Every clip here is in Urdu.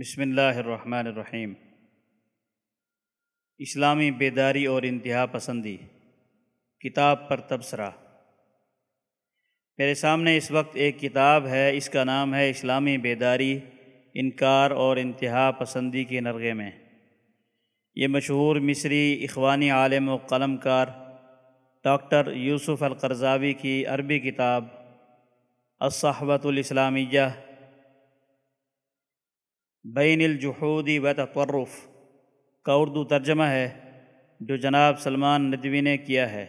بسم اللہ الرحمن الرحیم۔ اسلامی بیداری اور انتہا پسندی۔ کتاب پر تبصرہ۔ میرے سامنے اس وقت ایک کتاب ہے، اس کا نام ہے اسلامی بیداری، انکار اور انتہا پسندی کے نرغے میں۔ یہ مشہور مصری اخوانی عالم و قلم کار ڈاکٹر یوسف القرضاوی کی عربی کتاب الصحبۃ الاسلامیہ بین الجحودی و تطرف کا اردو ترجمہ ہے جو جناب سلمان ندوی نے کیا ہے۔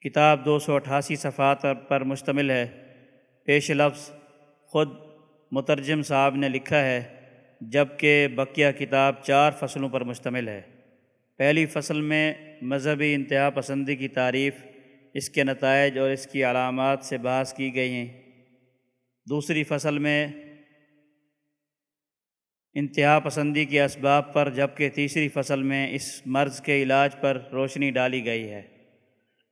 کتاب دو سو اٹھاسی صفحات پر مشتمل ہے۔ پیش لفظ خود مترجم صاحب نے لکھا ہے، جبکہ بقیہ کتاب چار فصلوں پر مشتمل ہے۔ پہلی فصل میں مذہبی انتہا پسندی کی تعریف، اس کے نتائج اور اس کی علامات سے بحث کی گئی ہیں۔ دوسری فصل میں انتہا پسندی کے اسباب پر، جبکہ تیسری فصل میں اس مرض کے علاج پر روشنی ڈالی گئی ہے۔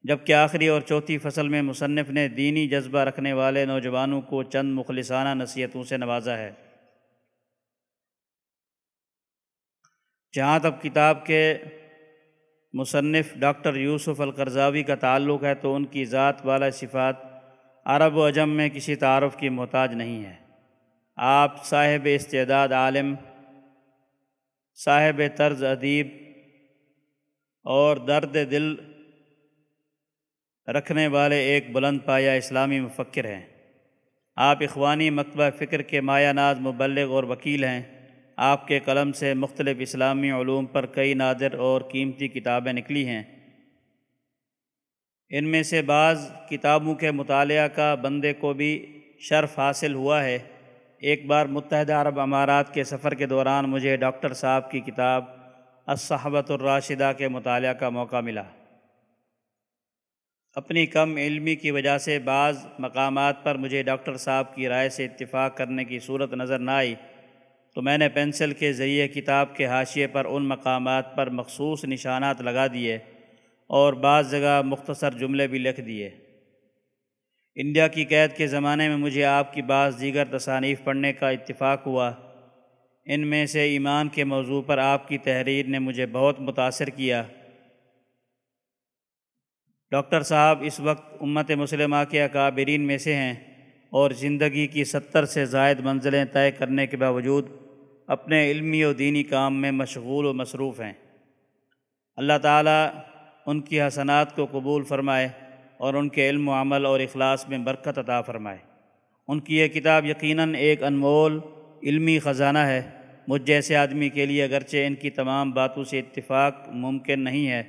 جبکہ آخری اور چوتھی فصل میں مصنف نے دینی جذبہ رکھنے والے نوجوانوں کو چند مخلصانہ نصیحتوں سے نوازا ہے۔ جہاں تک کتاب کے مصنف ڈاکٹر یوسف القرضاوی کا تعلق ہے، تو ان کی ذات والا صفات عرب و عجم میں کسی تعارف کی محتاج نہیں ہے۔ آپ صاحب استعداد عالم، صاحب طرز ادیب اور درد دل رکھنے والے ایک بلند پایا اسلامی مفکر ہیں۔ آپ اخوانی مکتبہ فکر کے مایا ناز مبلغ اور وکیل ہیں۔ آپ کے قلم سے مختلف اسلامی علوم پر کئی نادر اور قیمتی کتابیں نکلی ہیں۔ ان میں سے بعض کتابوں کے مطالعہ کا بندے کو بھی شرف حاصل ہوا ہے۔ ایک بار متحدہ عرب امارات کے سفر کے دوران مجھے ڈاکٹر صاحب کی کتاب الصحبۃ الراشدہ کے مطالعہ کا موقع ملا۔ اپنی کم علمی کی وجہ سے بعض مقامات پر مجھے ڈاکٹر صاحب کی رائے سے اتفاق کرنے کی صورت نظر نہ آئی، تو میں نے پینسل کے ذریعے کتاب کے حاشیے پر ان مقامات پر مخصوص نشانات لگا دیے اور بعض جگہ مختصر جملے بھی لکھ دیے۔ انڈیا کی قید کے زمانے میں مجھے آپ کی بعض دیگر تصانیف پڑھنے کا اتفاق ہوا۔ ان میں سے ایمان کے موضوع پر آپ کی تحریر نے مجھے بہت متاثر کیا۔ ڈاکٹر صاحب، اس وقت امت مسلمہ کے اکابرین میں سے ہیں اور زندگی کی ستر سے زائد منزلیں طے کرنے کے باوجود اپنے علمی و دینی کام میں مشغول و مصروف ہیں۔ اللہ تعالیٰ ان کی حسنات کو قبول فرمائے۔ اور ان کے علم و عمل اور اخلاص میں برکت عطا فرمائے۔ ان کی یہ کتاب یقیناً ایک انمول علمی خزانہ ہے۔ مجھ جیسے آدمی کے لیے اگرچہ ان کی تمام باتوں سے اتفاق ممکن نہیں ہے،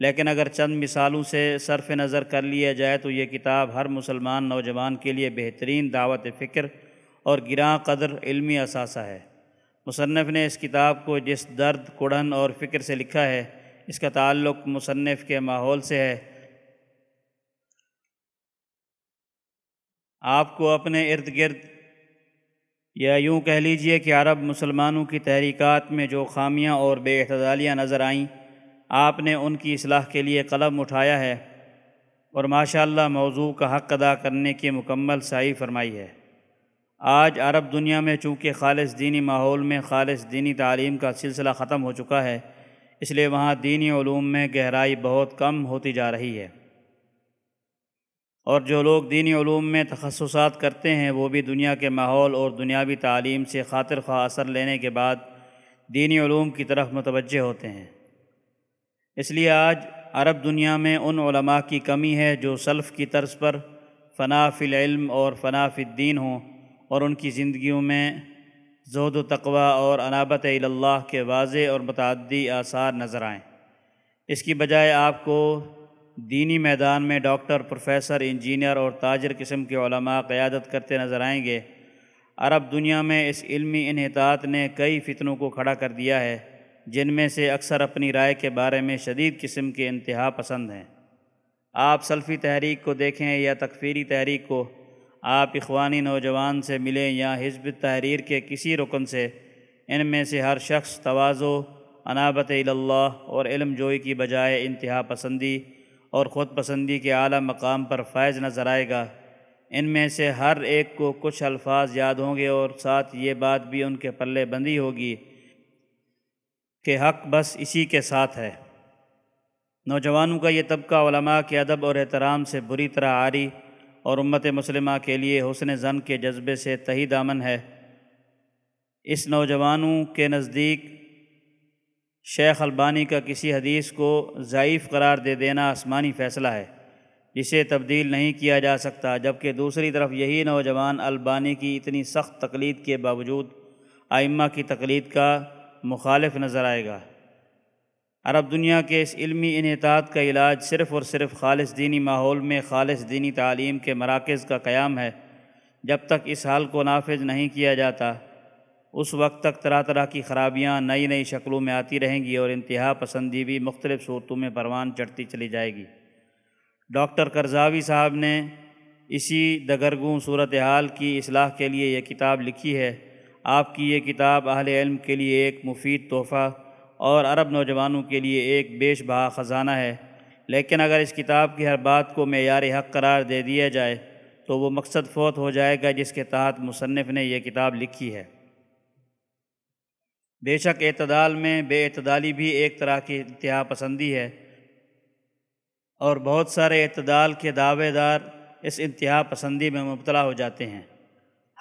لیکن اگر چند مثالوں سے صرف نظر کر لیا جائے تو یہ کتاب ہر مسلمان نوجوان کے لیے بہترین دعوت فکر اور گراں قدر علمی اثاثہ ہے۔ مصنف نے اس کتاب کو جس درد، کڑھن اور فکر سے لکھا ہے، اس کا تعلق مصنف کے ماحول سے ہے۔ آپ کو اپنے ارد گرد یا یوں کہہ لیجیے کہ عرب مسلمانوں کی تحریکات میں جو خامیاں اور بے اعتدالیاں نظر آئیں، آپ نے ان کی اصلاح کے لیے قلم اٹھایا ہے اور ماشاء اللہ موضوع کا حق ادا کرنے کی مکمل صحیح فرمائی ہے۔ آج عرب دنیا میں چونکہ خالص دینی ماحول میں خالص دینی تعلیم کا سلسلہ ختم ہو چکا ہے، اس لیے وہاں دینی علوم میں گہرائی بہت کم ہوتی جا رہی ہے۔ اور جو لوگ دینی علوم میں تخصصات کرتے ہیں، وہ بھی دنیا کے ماحول اور دنیاوی تعلیم سے خاطر خواہ اثر لینے کے بعد دینی علوم کی طرف متوجہ ہوتے ہیں۔ اس لیے آج عرب دنیا میں ان علماء کی کمی ہے جو سلف کی طرز پر فنا فی العلم اور فنا فی الدین ہوں اور ان کی زندگیوں میں زہد و تقوی اور انابت اللہ کے واضح اور متعدی آثار نظر آئیں۔ اس کی بجائے آپ کو دینی میدان میں ڈاکٹر، پروفیسر، انجینئر اور تاجر قسم کے علماء قیادت کرتے نظر آئیں گے۔ عرب دنیا میں اس علمی انحطاط نے کئی فتنوں کو کھڑا کر دیا ہے، جن میں سے اکثر اپنی رائے کے بارے میں شدید قسم کے انتہا پسند ہیں۔ آپ سلفی تحریک کو دیکھیں یا تکفیری تحریک کو، آپ اخوانی نوجوان سے ملیں یا حزب تحریر کے کسی رکن سے، ان میں سے ہر شخص توازو، انابت اللہ اور علم جوئی کی بجائے انتہا پسندی اور خود پسندی کے اعلیٰ مقام پر فائز نظر آئے گا۔ ان میں سے ہر ایک کو کچھ الفاظ یاد ہوں گے اور ساتھ یہ بات بھی ان کے پلے بندی ہوگی کہ حق بس اسی کے ساتھ ہے۔ نوجوانوں کا یہ طبقہ علماء کے ادب اور احترام سے بری طرح آری اور امت مسلمہ کے لیے حسن زن کے جذبے سے تہی دامن ہے۔ اس نوجوانوں کے نزدیک شیخ البانی کا کسی حدیث کو ضعیف قرار دے دینا آسمانی فیصلہ ہے، جسے تبدیل نہیں کیا جا سکتا، جبکہ دوسری طرف یہی نوجوان البانی کی اتنی سخت تقلید کے باوجود آئمہ کی تقلید کا مخالف نظر آئے گا۔ عرب دنیا کے اس علمی انحطاط کا علاج صرف اور صرف خالص دینی ماحول میں خالص دینی تعلیم کے مراکز کا قیام ہے، جب تک اس حال کو نافذ نہیں کیا جاتا۔ اس وقت تک طرح طرح کی خرابیاں نئی نئی شکلوں میں آتی رہیں گی اور انتہا پسندی بھی مختلف صورتوں میں پروان چڑھتی چلی جائے گی۔ ڈاکٹر کرزاوی صاحب نے اسی دگرگوں صورتحال کی اصلاح کے لیے یہ کتاب لکھی ہے۔ آپ کی یہ کتاب اہل علم کے لیے ایک مفید تحفہ اور عرب نوجوانوں کے لیے ایک بیش بہا خزانہ ہے۔ لیکن اگر اس کتاب کی ہر بات کو معیار حق قرار دے دیا جائے تو وہ مقصد فوت ہو جائے گا جس کے تحت مصنف نے یہ کتاب لکھی ہے۔ بے شک اعتدال میں بے اعتدالی بھی ایک طرح کی انتہا پسندی ہے۔ اور بہت سارے اعتدال کے دعوے دار اس انتہا پسندی میں مبتلا ہو جاتے ہیں۔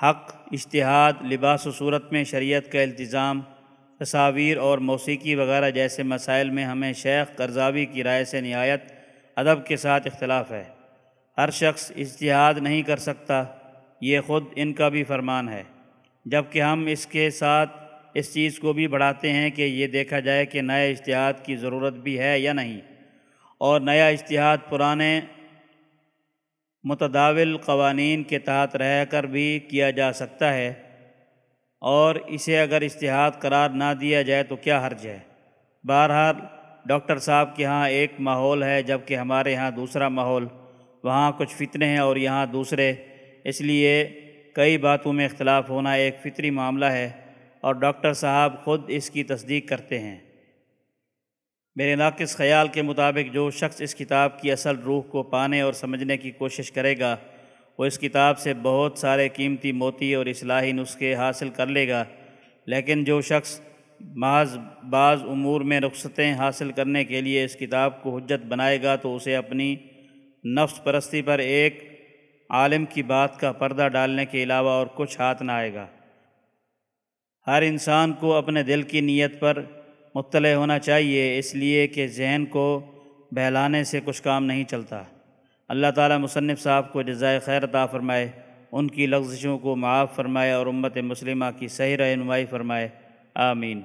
حق اشتہاد لباس و صورت میں شریعت کا التظام تصاویر اور موسیقی وغیرہ جیسے مسائل میں ہمیں شیخ قرضاوی کی رائے سے نہایت ادب کے ساتھ اختلاف ہے۔ ہر شخص اشتہاد نہیں کر سکتا، یہ خود ان کا بھی فرمان ہے۔ جبکہ ہم اس کے ساتھ اس چیز کو بھی بڑھاتے ہیں کہ یہ دیکھا جائے کہ نئے اشتہاد کی ضرورت بھی ہے یا نہیں۔ اور نیا اشتہاد پرانے متداول قوانین کے تحت رہ کر بھی کیا جا سکتا ہے۔ اور اسے اگر اشتہاد قرار نہ دیا جائے تو کیا حرج ہے؟ بہرحال، ڈاکٹر صاحب کے ہاں ایک ماحول ہے جبکہ ہمارے ہاں دوسرا ماحول۔ وہاں کچھ فتنے ہیں اور یہاں دوسرے۔ اس لیے کئی باتوں میں اختلاف ہونا ایک فطری معاملہ ہے۔ اور ڈاکٹر صاحب خود اس کی تصدیق کرتے ہیں۔ میرے ناقص خیال کے مطابق جو شخص اس کتاب کی اصل روح کو پانے اور سمجھنے کی کوشش کرے گا، وہ اس کتاب سے بہت سارے قیمتی موتی اور اصلاحی نسخے حاصل کر لے گا۔ لیکن جو شخص بعض بعض امور میں رخصتیں حاصل کرنے کے لیے اس کتاب کو حجت بنائے گا تو اسے اپنی نفس پرستی پر ایک عالم کی بات کا پردہ ڈالنے کے علاوہ اور کچھ ہاتھ نہ آئے گا۔ ہر انسان کو اپنے دل کی نیت پر مطلع ہونا چاہیے، اس لیے کہ ذہن کو بہلانے سے کچھ کام نہیں چلتا۔ اللہ تعالیٰ مصنف صاحب کو جزائے خیر عطا فرمائے، ان کی لغزشوں کو معاف فرمائے اور امت مسلمہ کی صحیح رہنمائی فرمائے۔ آمین۔